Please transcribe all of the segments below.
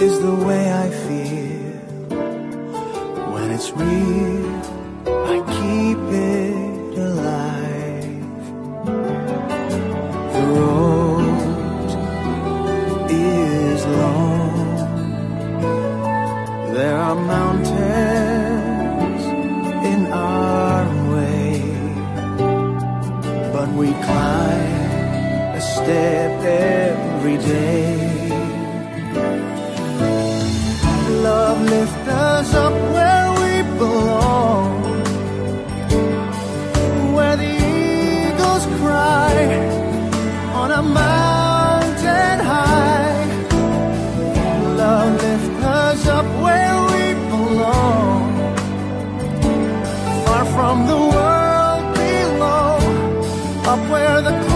is the way I feel. When it's real, I keep it alive. The road is long. There are mountains in our way, but we climb a step every day. Up where we belong, far from the world below, up where the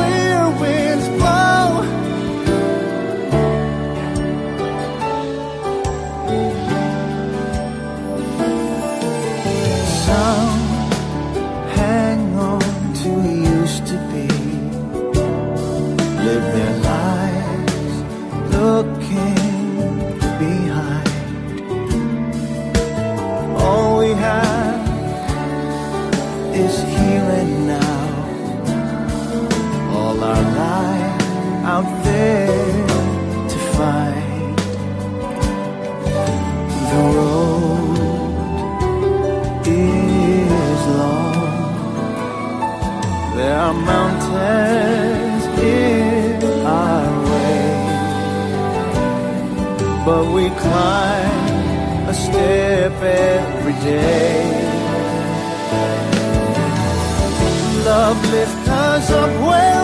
is here and now. All our life out there to find. The road is long. There are mountains in our way, but we climb a step every day. Lift us up where